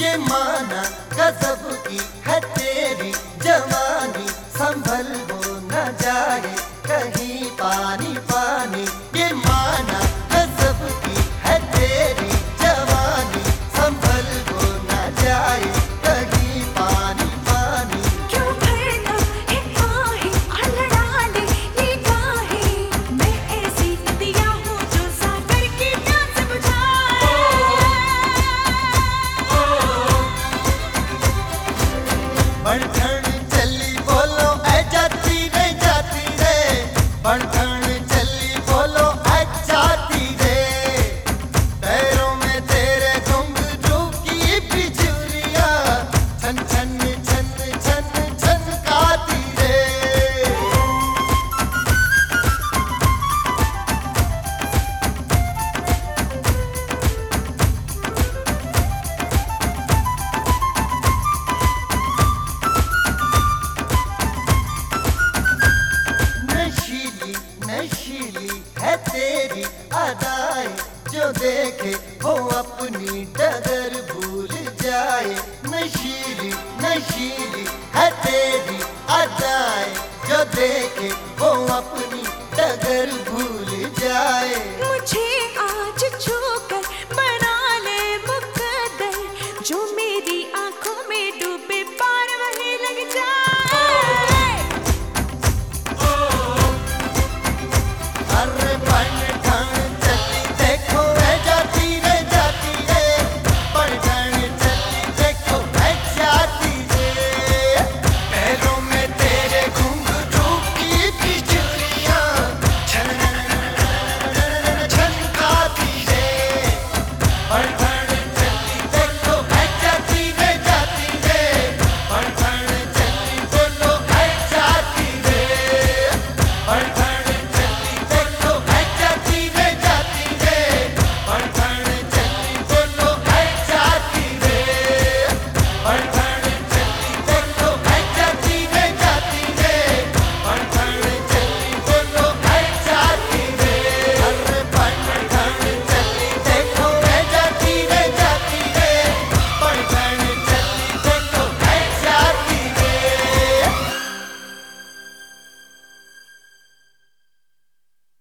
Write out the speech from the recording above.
ये माना गजब की है तेरी जवानी संभल जो देखे वो अपनी डगर